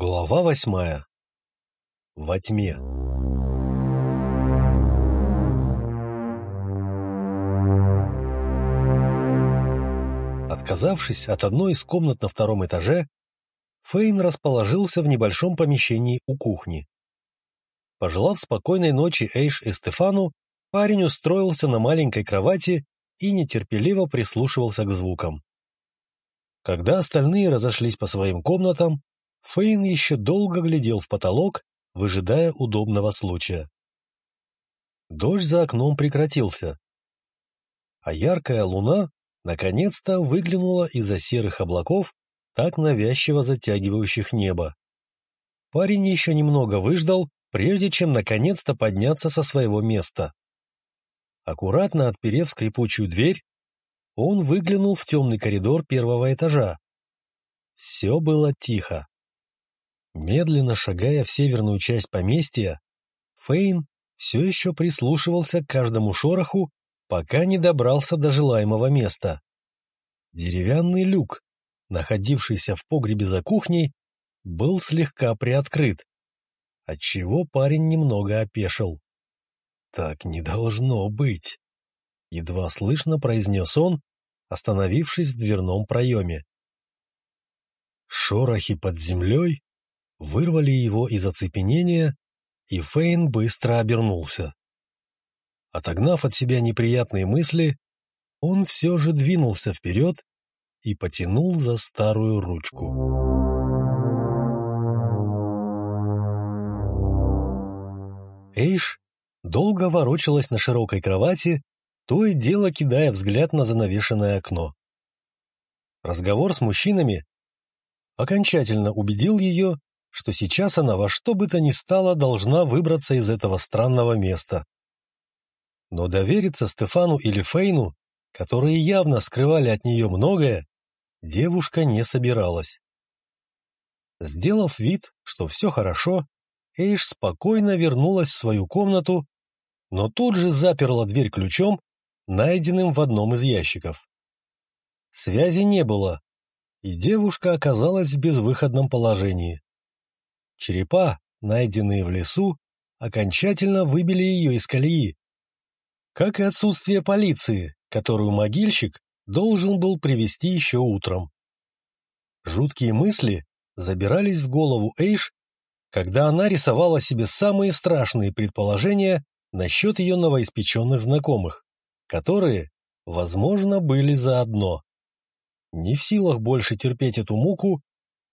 Глава восьмая. Во тьме. Отказавшись от одной из комнат на втором этаже, Фейн расположился в небольшом помещении у кухни. Пожелав спокойной ночи Эйш и Стефану, парень устроился на маленькой кровати и нетерпеливо прислушивался к звукам. Когда остальные разошлись по своим комнатам, Фейн еще долго глядел в потолок, выжидая удобного случая. Дождь за окном прекратился, а яркая луна наконец-то выглянула из-за серых облаков, так навязчиво затягивающих небо. Парень еще немного выждал, прежде чем наконец-то подняться со своего места. Аккуратно отперев скрипучую дверь, он выглянул в темный коридор первого этажа. Все было тихо. Медленно шагая в северную часть поместья, Фейн все еще прислушивался к каждому шороху, пока не добрался до желаемого места. Деревянный люк, находившийся в погребе за кухней, был слегка приоткрыт, отчего парень немного опешил. «Так не должно быть!» — едва слышно произнес он, остановившись в дверном проеме. Шорохи под землей вырвали его из оцепенения, и Фейн быстро обернулся. Отогнав от себя неприятные мысли, он все же двинулся вперед и потянул за старую ручку. Эйш долго ворочалась на широкой кровати, то и дело кидая взгляд на занавешенное окно. Разговор с мужчинами окончательно убедил ее, что сейчас она во что бы то ни стало должна выбраться из этого странного места. Но довериться Стефану или Фейну, которые явно скрывали от нее многое, девушка не собиралась. Сделав вид, что все хорошо, Эйш спокойно вернулась в свою комнату, но тут же заперла дверь ключом, найденным в одном из ящиков. Связи не было, и девушка оказалась в безвыходном положении. Черепа, найденные в лесу, окончательно выбили ее из колеи. Как и отсутствие полиции, которую могильщик должен был привести еще утром. Жуткие мысли забирались в голову Эйш, когда она рисовала себе самые страшные предположения насчет ее новоиспеченных знакомых, которые, возможно, были заодно. Не в силах больше терпеть эту муку,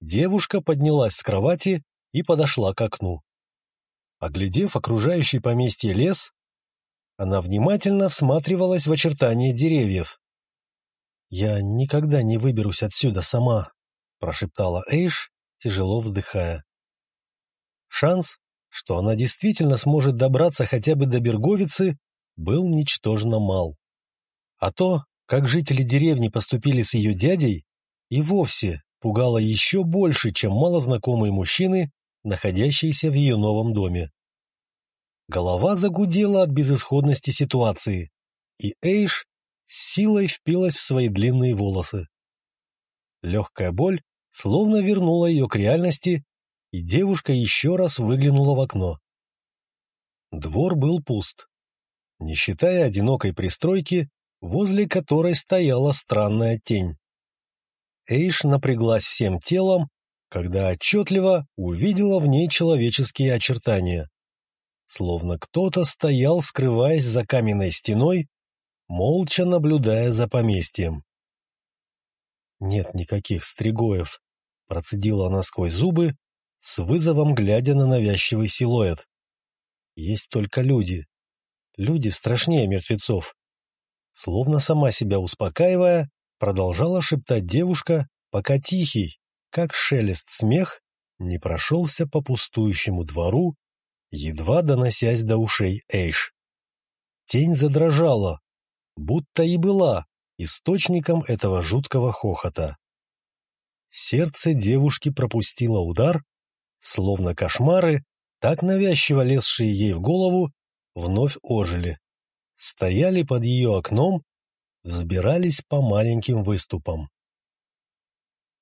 девушка поднялась с кровати и подошла к окну. Оглядев окружающий поместье лес, она внимательно всматривалась в очертания деревьев. «Я никогда не выберусь отсюда сама», — прошептала Эйш, тяжело вздыхая. Шанс, что она действительно сможет добраться хотя бы до Берговицы, был ничтожно мал. А то, как жители деревни поступили с ее дядей, и вовсе пугало еще больше, чем малознакомые мужчины, находящиеся в ее новом доме. Голова загудела от безысходности ситуации, и Эйш силой впилась в свои длинные волосы. Легкая боль словно вернула ее к реальности, и девушка еще раз выглянула в окно. Двор был пуст, не считая одинокой пристройки, возле которой стояла странная тень. Эйш напряглась всем телом, когда отчетливо увидела в ней человеческие очертания. Словно кто-то стоял, скрываясь за каменной стеной, молча наблюдая за поместьем. «Нет никаких стригоев», — процедила она сквозь зубы, с вызовом глядя на навязчивый силуэт. «Есть только люди. Люди страшнее мертвецов». Словно сама себя успокаивая, продолжала шептать девушка, пока тихий, как шелест смех, не прошелся по пустующему двору, едва доносясь до ушей Эйш. Тень задрожала, будто и была источником этого жуткого хохота. Сердце девушки пропустило удар, словно кошмары, так навязчиво лезшие ей в голову, вновь ожили. Стояли под ее окном, взбирались по маленьким выступам.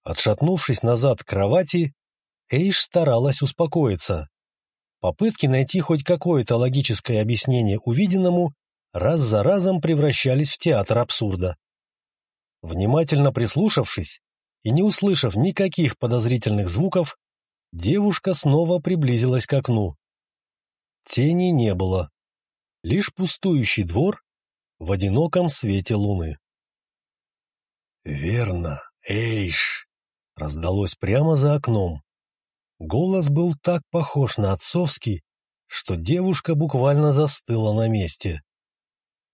Отшатнувшись назад к кровати, Эйш старалась успокоиться. Попытки найти хоть какое-то логическое объяснение увиденному раз за разом превращались в театр абсурда. Внимательно прислушавшись и не услышав никаких подозрительных звуков, девушка снова приблизилась к окну. Тени не было, лишь пустующий двор в одиноком свете луны. «Верно, Эйш!» — раздалось прямо за окном. Голос был так похож на отцовский, что девушка буквально застыла на месте.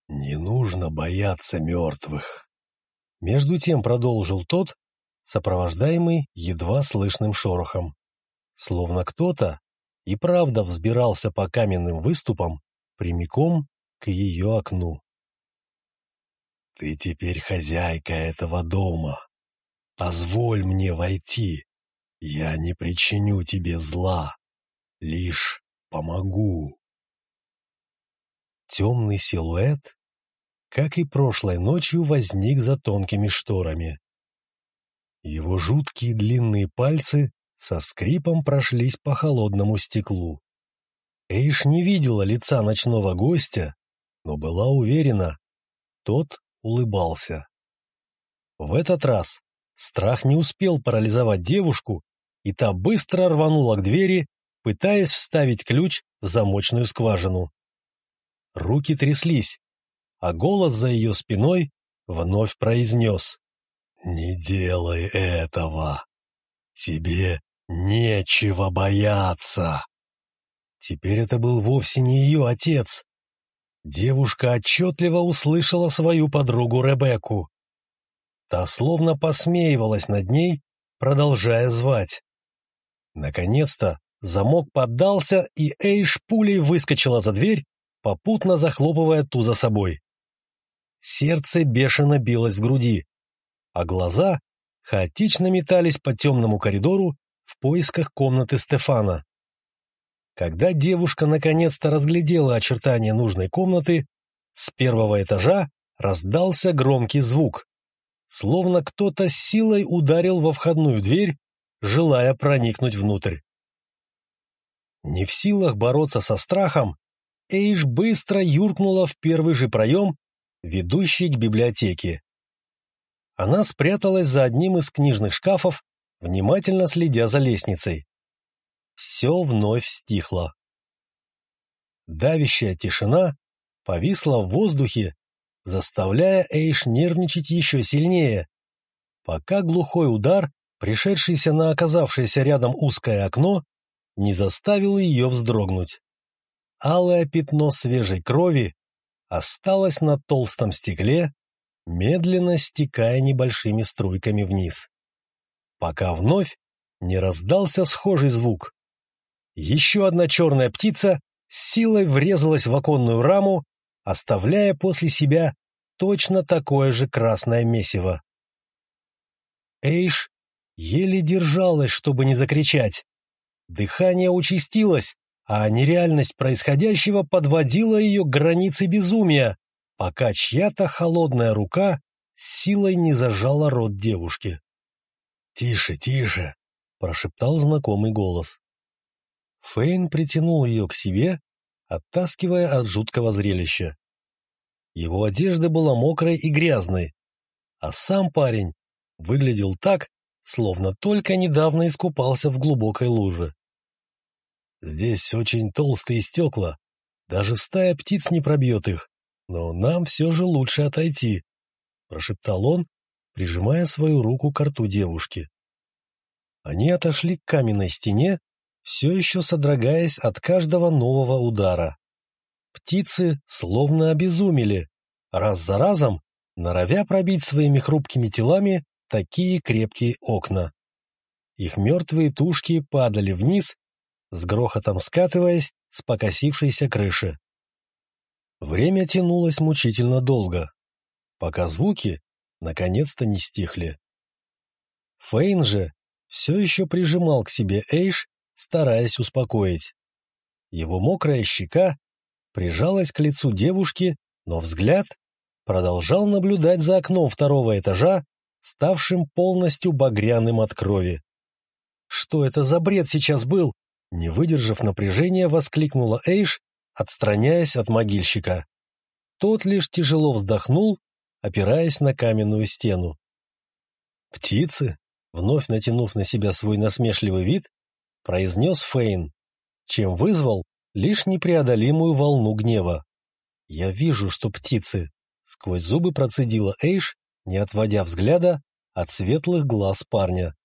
«Не нужно бояться мертвых!» Между тем продолжил тот, сопровождаемый едва слышным шорохом. Словно кто-то и правда взбирался по каменным выступам прямиком к ее окну. «Ты теперь хозяйка этого дома. Позволь мне войти. Я не причиню тебе зла, лишь помогу. Темный силуэт, как и прошлой ночью, возник за тонкими шторами. Его жуткие длинные пальцы со скрипом прошлись по холодному стеклу. Эйш не видела лица ночного гостя, но была уверена, тот улыбался. В этот раз страх не успел парализовать девушку, и та быстро рванула к двери, пытаясь вставить ключ в замочную скважину. Руки тряслись, а голос за ее спиной вновь произнес «Не делай этого! Тебе нечего бояться!» Теперь это был вовсе не ее отец. Девушка отчетливо услышала свою подругу Ребекку. Та словно посмеивалась над ней, продолжая звать. Наконец-то замок поддался, и Эйш пулей выскочила за дверь, попутно захлопывая ту за собой. Сердце бешено билось в груди, а глаза хаотично метались по темному коридору в поисках комнаты Стефана. Когда девушка наконец-то разглядела очертания нужной комнаты, с первого этажа раздался громкий звук, словно кто-то силой ударил во входную дверь желая проникнуть внутрь. Не в силах бороться со страхом, Эйш быстро юркнула в первый же проем, ведущий к библиотеке. Она спряталась за одним из книжных шкафов, внимательно следя за лестницей. Все вновь стихло. Давящая тишина повисла в воздухе, заставляя Эйш нервничать еще сильнее, пока глухой удар пришедшийся на оказавшееся рядом узкое окно, не заставил ее вздрогнуть. Алое пятно свежей крови осталось на толстом стекле, медленно стекая небольшими струйками вниз. Пока вновь не раздался схожий звук. Еще одна черная птица с силой врезалась в оконную раму, оставляя после себя точно такое же красное месиво. Эйш еле держалась, чтобы не закричать. Дыхание участилось, а нереальность происходящего подводила ее к границе безумия, пока чья-то холодная рука силой не зажала рот девушки. «Тише, тише!» — прошептал знакомый голос. Фейн притянул ее к себе, оттаскивая от жуткого зрелища. Его одежда была мокрой и грязной, а сам парень выглядел так, словно только недавно искупался в глубокой луже. Здесь очень толстые стекла, даже стая птиц не пробьет их, но нам все же лучше отойти, — прошептал он, прижимая свою руку к рту девушки. Они отошли к каменной стене, все еще содрогаясь от каждого нового удара. Птицы словно обезумели, раз за разом норовя пробить своими хрупкими телами такие крепкие окна. Их мертвые тушки падали вниз, с грохотом скатываясь с покосившейся крыши. Время тянулось мучительно долго, пока звуки наконец-то не стихли. Фейн же все еще прижимал к себе Эйш, стараясь успокоить. Его мокрая щека прижалась к лицу девушки, но взгляд продолжал наблюдать за окном второго этажа ставшим полностью багряным от крови. что это за бред сейчас был?» Не выдержав напряжения, воскликнула Эйш, отстраняясь от могильщика. Тот лишь тяжело вздохнул, опираясь на каменную стену. «Птицы?» — вновь натянув на себя свой насмешливый вид, произнес Фейн, чем вызвал лишь непреодолимую волну гнева. «Я вижу, что птицы!» — сквозь зубы процедила Эйш, не отводя взгляда от светлых глаз парня.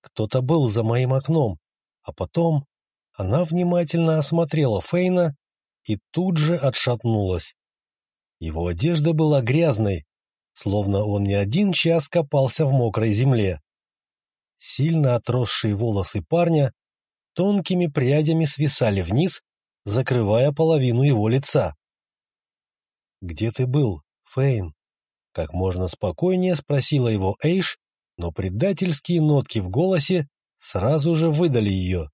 Кто-то был за моим окном, а потом она внимательно осмотрела Фейна и тут же отшатнулась. Его одежда была грязной, словно он не один час копался в мокрой земле. Сильно отросшие волосы парня тонкими прядями свисали вниз, закрывая половину его лица. «Где ты был, Фейн?» Как можно спокойнее спросила его Эйш, но предательские нотки в голосе сразу же выдали ее.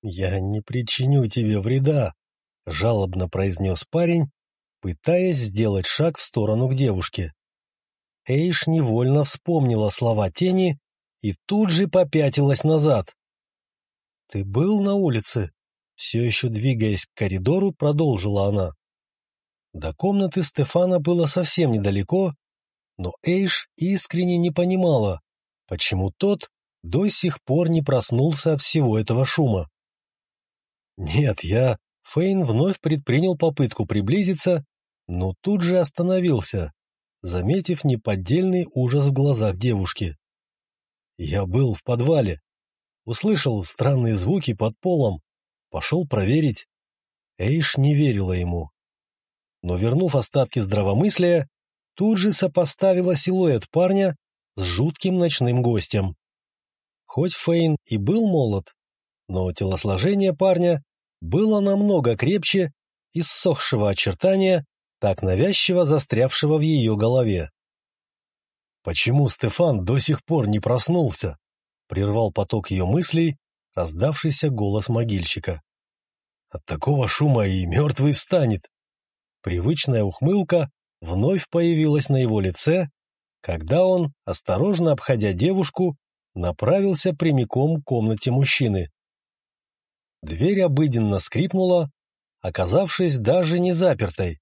«Я не причиню тебе вреда», — жалобно произнес парень, пытаясь сделать шаг в сторону к девушке. Эйш невольно вспомнила слова тени и тут же попятилась назад. «Ты был на улице?» Все еще двигаясь к коридору, продолжила она. До комнаты Стефана было совсем недалеко, но Эйш искренне не понимала, почему тот до сих пор не проснулся от всего этого шума. «Нет, я...» Фейн вновь предпринял попытку приблизиться, но тут же остановился, заметив неподдельный ужас в глазах девушки. «Я был в подвале. Услышал странные звуки под полом. Пошел проверить». Эйш не верила ему. Но, вернув остатки здравомыслия, тут же сопоставила силуэт парня с жутким ночным гостем. Хоть Фейн и был молод, но телосложение парня было намного крепче иссохшего очертания, так навязчиво застрявшего в ее голове. «Почему Стефан до сих пор не проснулся?» — прервал поток ее мыслей раздавшийся голос могильщика. «От такого шума и мертвый встанет!» Привычная ухмылка вновь появилась на его лице, когда он, осторожно обходя девушку, направился прямиком к комнате мужчины. Дверь обыденно скрипнула, оказавшись даже не запертой,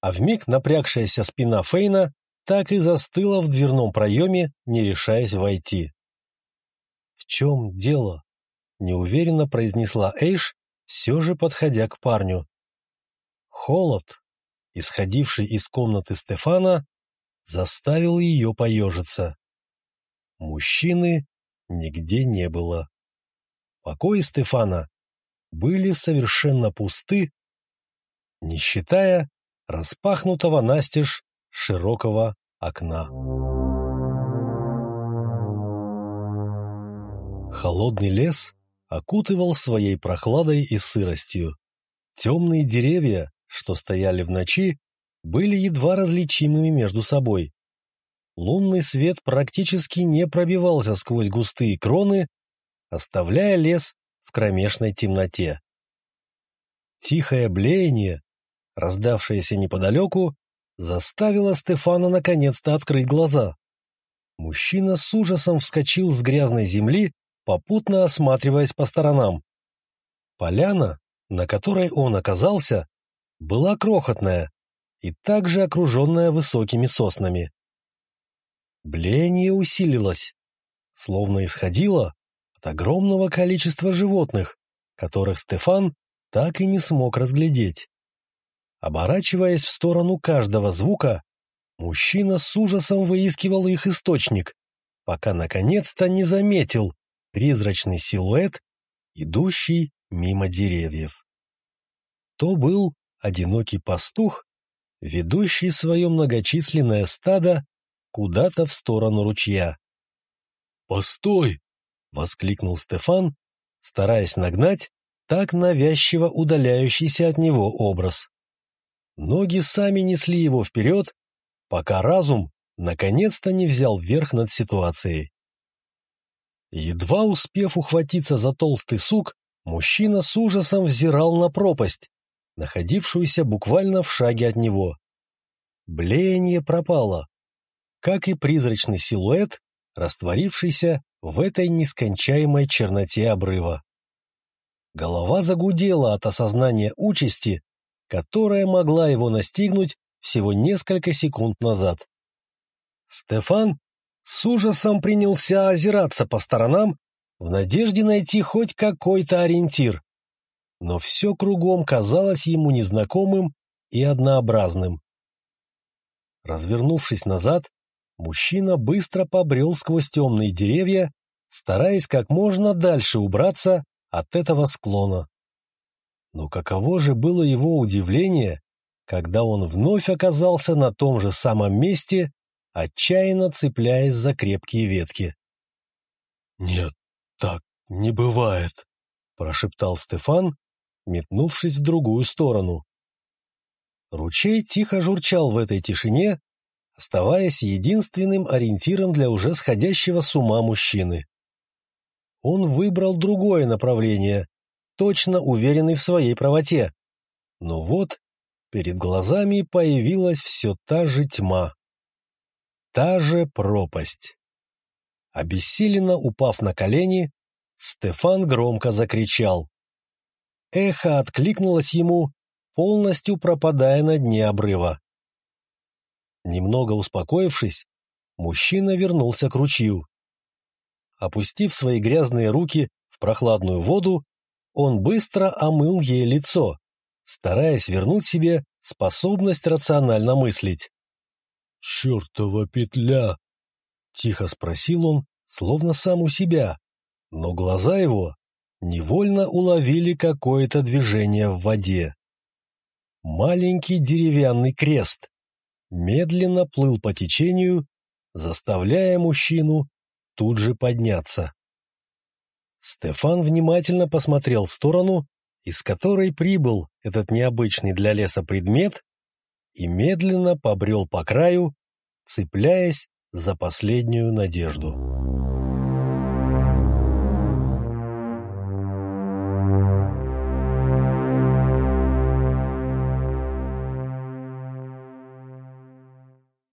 а вмиг напрягшаяся спина Фейна так и застыла в дверном проеме, не решаясь войти. «В чем дело?» — неуверенно произнесла Эйш, все же подходя к парню. Холод, исходивший из комнаты Стефана, заставил ее поежиться. Мужчины нигде не было. Покои Стефана были совершенно пусты, не считая распахнутого настежь широкого окна. Холодный лес окутывал своей прохладой и сыростью. Темные деревья, что стояли в ночи, были едва различимыми между собой. Лунный свет практически не пробивался сквозь густые кроны, оставляя лес в кромешной темноте. Тихое блеяние, раздавшееся неподалеку, заставило Стефана наконец-то открыть глаза. Мужчина с ужасом вскочил с грязной земли, попутно осматриваясь по сторонам. Поляна, на которой он оказался, была крохотная и также окруженная высокими соснами. Блеяние усилилось, словно исходило от огромного количества животных, которых Стефан так и не смог разглядеть. Оборачиваясь в сторону каждого звука, мужчина с ужасом выискивал их источник, пока наконец-то не заметил призрачный силуэт, идущий мимо деревьев. То был одинокий пастух, ведущий свое многочисленное стадо куда-то в сторону ручья. «Постой!» — воскликнул Стефан, стараясь нагнать так навязчиво удаляющийся от него образ. Ноги сами несли его вперед, пока разум наконец-то не взял верх над ситуацией. Едва успев ухватиться за толстый сук, мужчина с ужасом взирал на пропасть, находившуюся буквально в шаге от него. Блеяние пропало, как и призрачный силуэт, растворившийся в этой нескончаемой черноте обрыва. Голова загудела от осознания участи, которая могла его настигнуть всего несколько секунд назад. Стефан с ужасом принялся озираться по сторонам в надежде найти хоть какой-то ориентир. Но все кругом казалось ему незнакомым и однообразным. Развернувшись назад, мужчина быстро побрел сквозь темные деревья, стараясь как можно дальше убраться от этого склона. Но каково же было его удивление, когда он вновь оказался на том же самом месте, отчаянно цепляясь за крепкие ветки. «Нет, так не бывает», — прошептал Стефан, метнувшись в другую сторону. Ручей тихо журчал в этой тишине, оставаясь единственным ориентиром для уже сходящего с ума мужчины. Он выбрал другое направление, точно уверенный в своей правоте. Но вот перед глазами появилась все та же тьма. Та же пропасть. Обессиленно упав на колени, Стефан громко закричал. Эхо откликнулось ему, полностью пропадая на дне обрыва. Немного успокоившись, мужчина вернулся к ручью. Опустив свои грязные руки в прохладную воду, он быстро омыл ей лицо, стараясь вернуть себе способность рационально мыслить. «Чертова петля!» — тихо спросил он, словно сам у себя, но глаза его невольно уловили какое-то движение в воде. Маленький деревянный крест медленно плыл по течению, заставляя мужчину тут же подняться. Стефан внимательно посмотрел в сторону, из которой прибыл этот необычный для леса предмет, и медленно побрел по краю, цепляясь за последнюю надежду.